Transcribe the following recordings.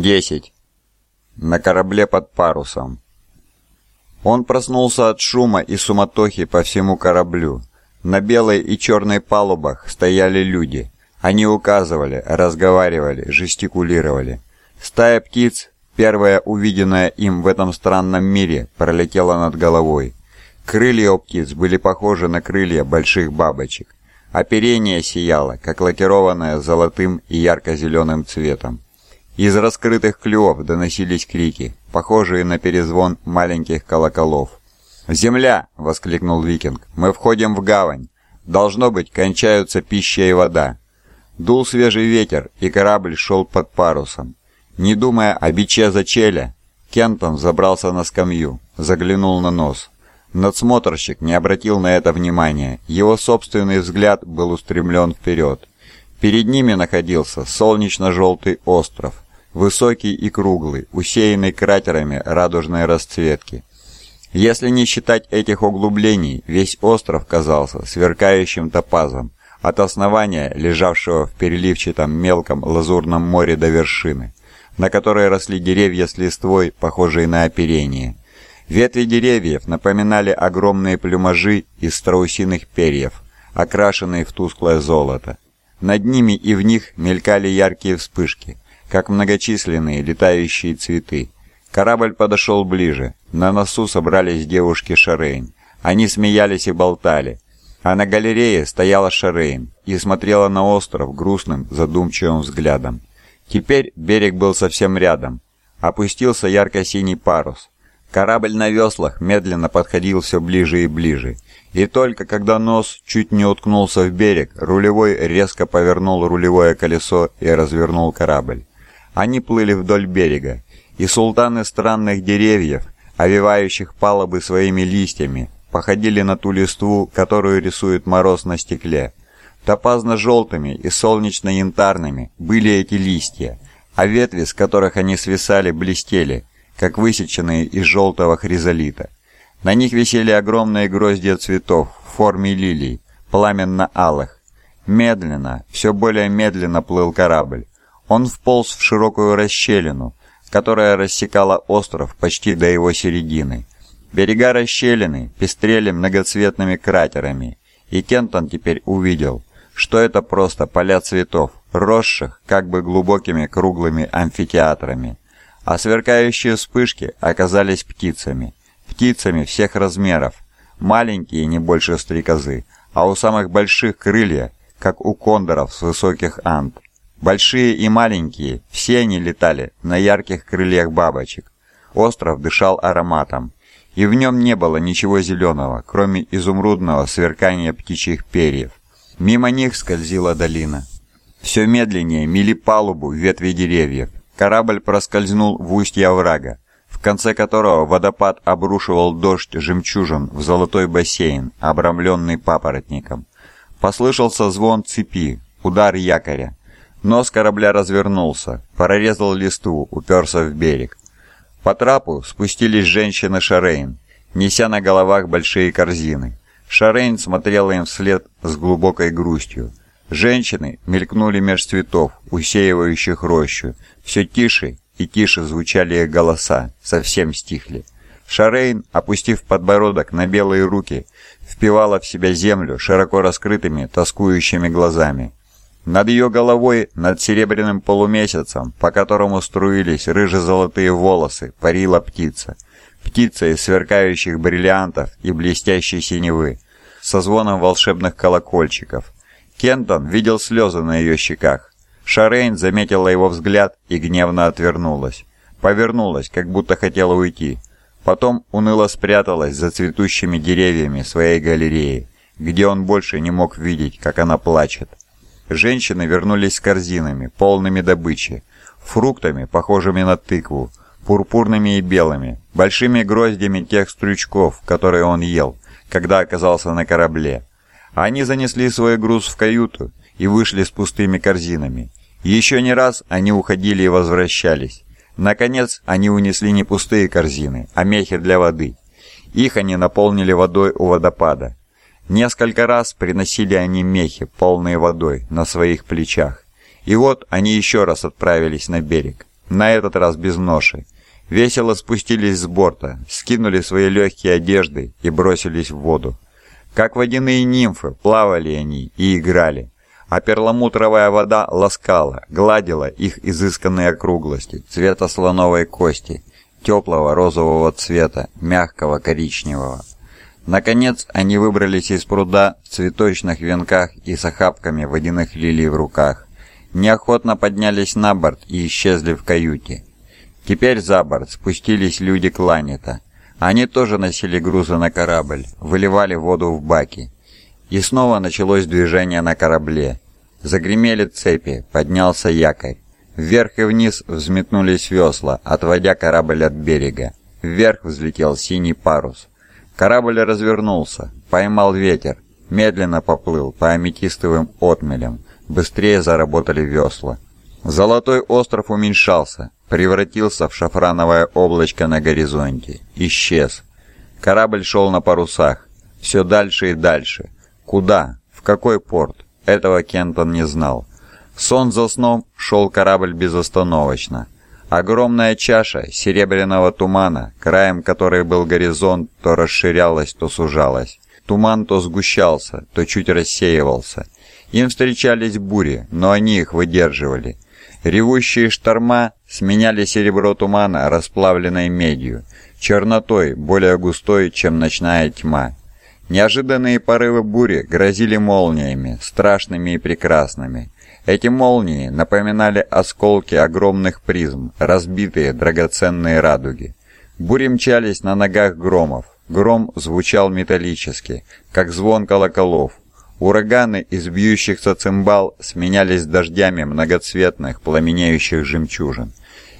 10. На корабле под парусом. Он проснулся от шума и суматохи по всему кораблю. На белой и черной палубах стояли люди. Они указывали, разговаривали, жестикулировали. Стая птиц, первая увиденная им в этом странном мире, пролетела над головой. Крылья у птиц были похожи на крылья больших бабочек. Оперение сияло, как лакированное золотым и ярко-зеленым цветом. Из раскрытых клювов доносились крики, похожие на перезвон маленьких колоколов. «Земля!» — воскликнул викинг. «Мы входим в гавань. Должно быть, кончаются пища и вода». Дул свежий ветер, и корабль шел под парусом. Не думая о биче за челя, Кентон забрался на скамью, заглянул на нос. Надсмотрщик не обратил на это внимания, его собственный взгляд был устремлен вперед. Перед ними находился солнечно-желтый остров, высокий и круглый, усеянный кратерами радужной расцветки. Если не считать этих углублений, весь остров казался сверкающим топазом, от основания, лежавшего в переливчатом мелком лазурном море до вершины, на которой росли деревья с листвой, похожие на оперение. Ветви деревьев напоминали огромные плюмажи из страусиных перьев, окрашенные в тусклое золото. Над ними и в них мелькали яркие вспышки, как многочисленные летающие цветы. Корабль подошел ближе. На носу собрались девушки Шарейн. Они смеялись и болтали. А на галерее стояла Шарейн и смотрела на остров грустным, задумчивым взглядом. Теперь берег был совсем рядом. Опустился ярко-синий парус. Корабль на веслах медленно подходил все ближе и ближе. И только когда нос чуть не уткнулся в берег, рулевой резко повернул рулевое колесо и развернул корабль. Они плыли вдоль берега, и султаны странных деревьев, овивающих палубы своими листьями, походили на ту листву, которую рисует мороз на стекле. Топазно-желтыми и солнечно-янтарными были эти листья, а ветви, с которых они свисали, блестели, как высеченные из желтого хризолита. На них висели огромные гроздья цветов в форме лилий, пламенно-алых. Медленно, все более медленно плыл корабль. Он вполз в широкую расщелину, которая рассекала остров почти до его середины. Берега расщелины пестрели многоцветными кратерами, и Кентон теперь увидел, что это просто поля цветов, росших как бы глубокими круглыми амфитеатрами. А сверкающие вспышки оказались птицами. Птицами всех размеров, маленькие не больше стрекозы, а у самых больших крылья, как у кондоров с высоких ант. Большие и маленькие, все они летали на ярких крыльях бабочек. Остров дышал ароматом, и в нем не было ничего зеленого, кроме изумрудного сверкания птичьих перьев. Мимо них скользила долина. Все медленнее мили палубу ветви деревьев. Корабль проскользнул в устье оврага, в конце которого водопад обрушивал дождь жемчужин в золотой бассейн, обрамленный папоротником. Послышался звон цепи, удар якоря. Нос корабля развернулся, прорезал листву, уперся в берег. По трапу спустились женщины Шарейн, неся на головах большие корзины. Шарейн смотрела им вслед с глубокой грустью. Женщины мелькнули меж цветов, усеивающих рощу. Все тише и тише звучали их голоса, совсем стихли. Шарейн, опустив подбородок на белые руки, впивала в себя землю широко раскрытыми, тоскующими глазами. Над ее головой, над серебряным полумесяцем, по которому струились рыже-золотые волосы, парила птица. Птица из сверкающих бриллиантов и блестящей синевы, со звоном волшебных колокольчиков. Кентон видел слезы на ее щеках. Шарейн заметила его взгляд и гневно отвернулась. Повернулась, как будто хотела уйти. Потом уныло спряталась за цветущими деревьями своей галереи, где он больше не мог видеть, как она плачет. Женщины вернулись с корзинами, полными добычи, фруктами, похожими на тыкву, пурпурными и белыми, большими гроздями тех стручков, которые он ел, когда оказался на корабле. Они занесли свой груз в каюту и вышли с пустыми корзинами. Еще не раз они уходили и возвращались. Наконец, они унесли не пустые корзины, а мехи для воды. Их они наполнили водой у водопада. Несколько раз приносили они мехи, полные водой, на своих плечах. И вот они еще раз отправились на берег. на этот раз без ноши. Весело спустились с борта, скинули свои легкие одежды и бросились в воду. Как водяные нимфы, плавали они и играли, а перламутровая вода ласкала, гладила их изысканные округлости, цвета слоновой кости, теплого розового цвета, мягкого коричневого. Наконец они выбрались из пруда в цветочных венках и с охапками водяных лилий в руках. Неохотно поднялись на борт и исчезли в каюте. Теперь за борт спустились люди Кланета. Они тоже носили грузы на корабль, выливали воду в баки. И снова началось движение на корабле. Загремели цепи, поднялся якорь. Вверх и вниз взметнулись весла, отводя корабль от берега. Вверх взлетел синий парус. Корабль развернулся, поймал ветер, медленно поплыл по аметистовым отмелям. Быстрее заработали весла. Золотой остров уменьшался, превратился в шафрановое облачко на горизонте. Исчез. Корабль шел на парусах. Все дальше и дальше. Куда? В какой порт? Этого Кентон не знал. Сон за сном шел корабль безостановочно. Огромная чаша серебряного тумана, краем которой был горизонт, то расширялась, то сужалась. Туман то сгущался, то чуть рассеивался. Им встречались бури, но они их выдерживали. Ревущие шторма сменяли серебро тумана расплавленной медью, чернотой, более густой, чем ночная тьма. Неожиданные порывы бури грозили молниями, страшными и прекрасными. Эти молнии напоминали осколки огромных призм, разбитые драгоценные радуги. Бури мчались на ногах громов. Гром звучал металлически, как звон колоколов. Ураганы из бьющихся цимбал сменялись дождями многоцветных пламенеющих жемчужин.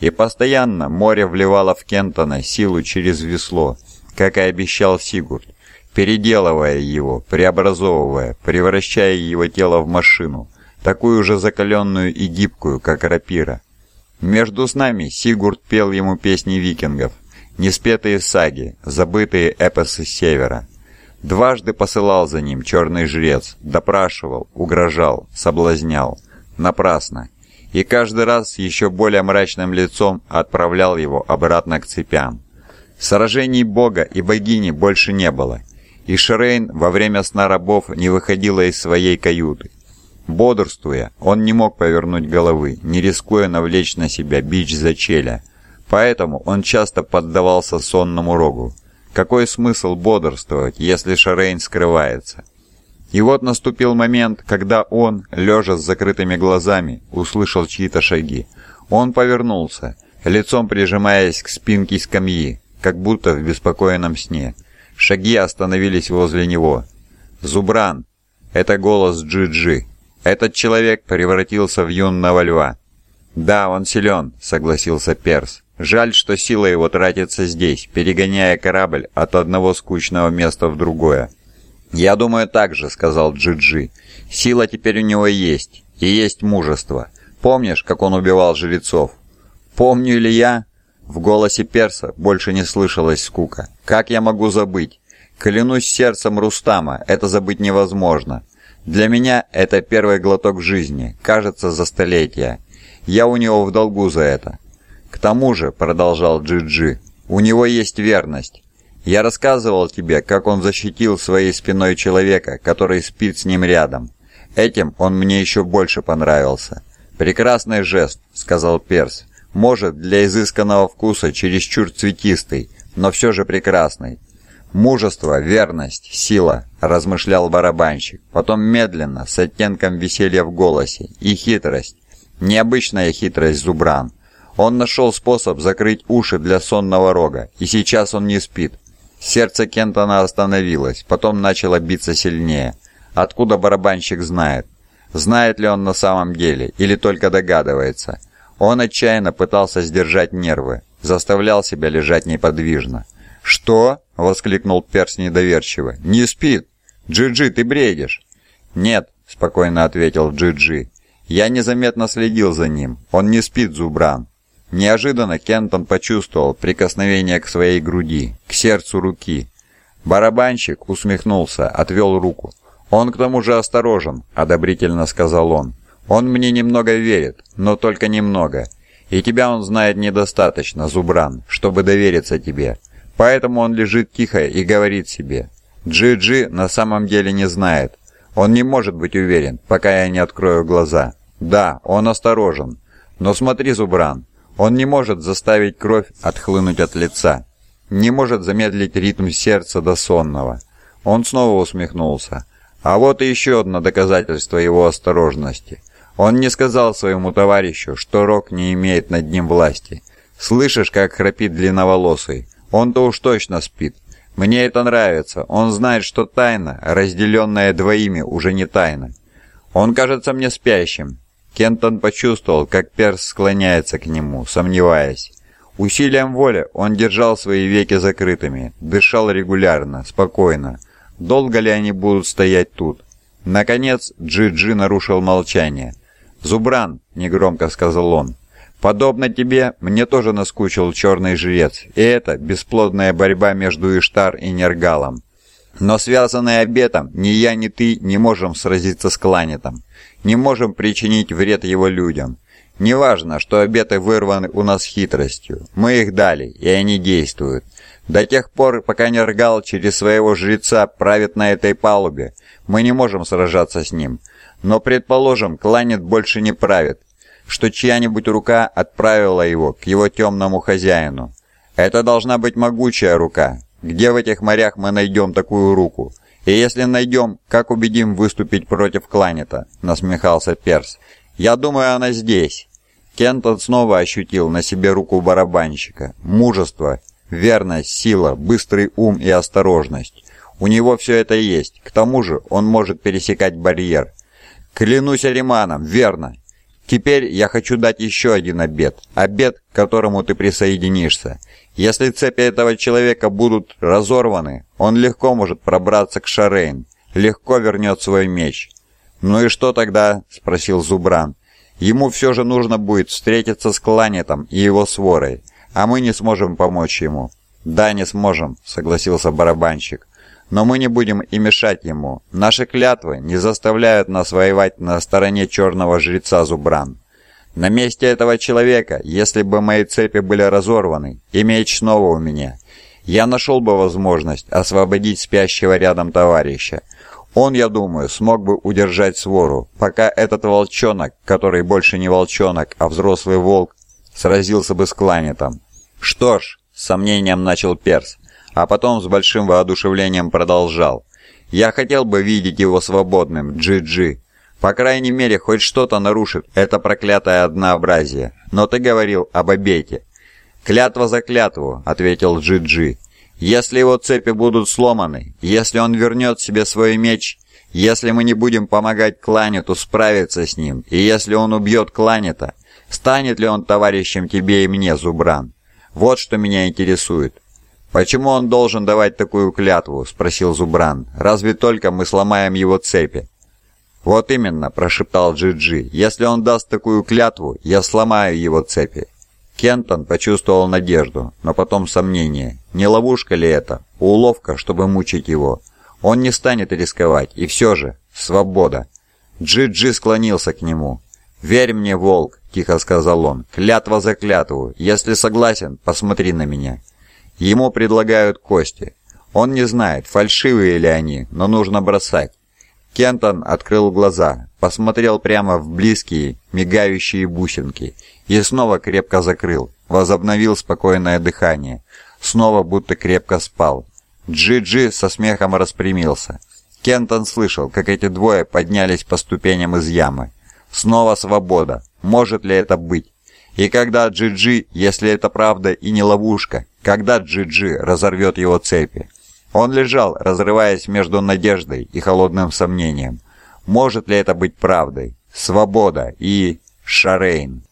И постоянно море вливало в Кентона силу через весло, как и обещал Сигурд, переделывая его, преобразовывая, превращая его тело в машину, такую же закаленную и гибкую, как рапира. Между с нами Сигурд пел ему песни викингов, неспетые саги, забытые эпосы севера. Дважды посылал за ним черный жрец, допрашивал, угрожал, соблазнял. Напрасно. И каждый раз еще более мрачным лицом отправлял его обратно к цепям. Сражений бога и богини больше не было, и Шрейн во время сна рабов не выходила из своей каюты. Бодрствуя, он не мог повернуть головы, не рискуя навлечь на себя бич зачеля. Поэтому он часто поддавался сонному рогу. Какой смысл бодрствовать, если Шарейн скрывается? И вот наступил момент, когда он, лежа с закрытыми глазами, услышал чьи-то шаги. Он повернулся, лицом прижимаясь к спинке скамьи, как будто в беспокойном сне. Шаги остановились возле него. «Зубран!» Это голос Джи-Джи. Этот человек превратился в юного льва. «Да, он силен», — согласился Перс. «Жаль, что сила его тратится здесь, перегоняя корабль от одного скучного места в другое». «Я думаю так же», — сказал Джиджи. «Сила теперь у него есть, и есть мужество. Помнишь, как он убивал жрецов?» «Помню ли я?» В голосе Перса больше не слышалась скука. «Как я могу забыть? Клянусь сердцем Рустама, это забыть невозможно. Для меня это первый глоток жизни, кажется, за столетия. Я у него в долгу за это. К тому же, продолжал Джиджи, у него есть верность. Я рассказывал тебе, как он защитил своей спиной человека, который спит с ним рядом. Этим он мне еще больше понравился. «Прекрасный жест», — сказал Перс. «Может, для изысканного вкуса чересчур цветистый, но все же прекрасный. «Мужество, верность, сила», – размышлял барабанщик. Потом медленно, с оттенком веселья в голосе. И хитрость. Необычная хитрость Зубран. Он нашел способ закрыть уши для сонного рога, и сейчас он не спит. Сердце Кентона остановилось, потом начало биться сильнее. Откуда барабанщик знает? Знает ли он на самом деле, или только догадывается? Он отчаянно пытался сдержать нервы, заставлял себя лежать неподвижно. «Что?» — воскликнул Перс недоверчиво. «Не спит! Джиджи, -джи, ты бредишь!» «Нет», — спокойно ответил Джиджи. -джи. «Я незаметно следил за ним. Он не спит, Зубран». Неожиданно Кентон почувствовал прикосновение к своей груди, к сердцу руки. Барабанщик усмехнулся, отвел руку. «Он к тому же осторожен», — одобрительно сказал он. «Он мне немного верит, но только немного. И тебя он знает недостаточно, Зубран, чтобы довериться тебе. Поэтому он лежит тихо и говорит себе. Джи-Джи на самом деле не знает. Он не может быть уверен, пока я не открою глаза. Да, он осторожен. Но смотри, Зубран, он не может заставить кровь отхлынуть от лица. Не может замедлить ритм сердца до сонного. Он снова усмехнулся. А вот и еще одно доказательство его осторожности. Он не сказал своему товарищу, что Рок не имеет над ним власти. Слышишь, как храпит длинноволосый? Он-то уж точно спит. Мне это нравится. Он знает, что тайна, разделенная двоими, уже не тайна. Он кажется мне спящим. Кентон почувствовал, как перс склоняется к нему, сомневаясь. Усилием воли он держал свои веки закрытыми, дышал регулярно, спокойно. Долго ли они будут стоять тут? Наконец Джи-Джи нарушил молчание. «Зубран», — негромко сказал он, — «подобно тебе, мне тоже наскучил черный жрец, и это бесплодная борьба между Иштар и Нергалом. Но связанные обетом, ни я, ни ты не можем сразиться с Кланетом, не можем причинить вред его людям. Неважно, что обеты вырваны у нас хитростью, мы их дали, и они действуют. До тех пор, пока Нергал через своего жреца правит на этой палубе, мы не можем сражаться с ним. Но, предположим, Кланет больше не правит, что чья-нибудь рука отправила его к его темному хозяину. Это должна быть могучая рука. Где в этих морях мы найдем такую руку? И если найдем, как убедим выступить против Кланета?» — насмехался Перс. «Я думаю, она здесь». Кентон снова ощутил на себе руку барабанщика. Мужество, верность, сила, быстрый ум и осторожность. У него все это есть. К тому же он может пересекать барьер. «Клянусь Ариманом, верно. Теперь я хочу дать еще один обед. Обед, к которому ты присоединишься. Если цепи этого человека будут разорваны, он легко может пробраться к Шарейн, легко вернет свой меч». «Ну и что тогда?» – спросил Зубран. «Ему все же нужно будет встретиться с Кланетом и его сворой, а мы не сможем помочь ему». «Да, не сможем», – согласился барабанщик. Но мы не будем и мешать ему. Наши клятвы не заставляют нас воевать на стороне черного жреца Зубран. На месте этого человека, если бы мои цепи были разорваны, и меч снова у меня, я нашел бы возможность освободить спящего рядом товарища. Он, я думаю, смог бы удержать свору, пока этот волчонок, который больше не волчонок, а взрослый волк, сразился бы с кланетом. «Что ж», — с сомнением начал Перс, а потом с большим воодушевлением продолжал. «Я хотел бы видеть его свободным, Джи-Джи. По крайней мере, хоть что-то нарушит это проклятое однообразие. Но ты говорил об обете». «Клятва за клятву», — ответил Джи-Джи. «Если его цепи будут сломаны, если он вернет себе свой меч, если мы не будем помогать Кланету справиться с ним, и если он убьет Кланета, станет ли он товарищем тебе и мне, Зубран? Вот что меня интересует. «Почему он должен давать такую клятву?» – спросил Зубран. «Разве только мы сломаем его цепи?» «Вот именно», – прошептал Джиджи. -Джи. «Если он даст такую клятву, я сломаю его цепи». Кентон почувствовал надежду, но потом сомнение. Не ловушка ли это? Уловка, чтобы мучить его. Он не станет рисковать, и все же, свобода. Джиджи -Джи склонился к нему. «Верь мне, волк», — тихо сказал он, — «клятва за клятву. Если согласен, посмотри на меня». Ему предлагают кости. Он не знает, фальшивые ли они, но нужно бросать. Кентон открыл глаза, посмотрел прямо в близкие, мигающие бусинки и снова крепко закрыл, возобновил спокойное дыхание, снова будто крепко спал. Джи-Джи со смехом распрямился. Кентон слышал, как эти двое поднялись по ступеням из ямы. Снова свобода. Может ли это быть? И когда Джи-Джи, если это правда и не ловушка, когда Джи-Джи разорвет его цепи? Он лежал, разрываясь между надеждой и холодным сомнением. Может ли это быть правдой? Свобода и... Шарейн.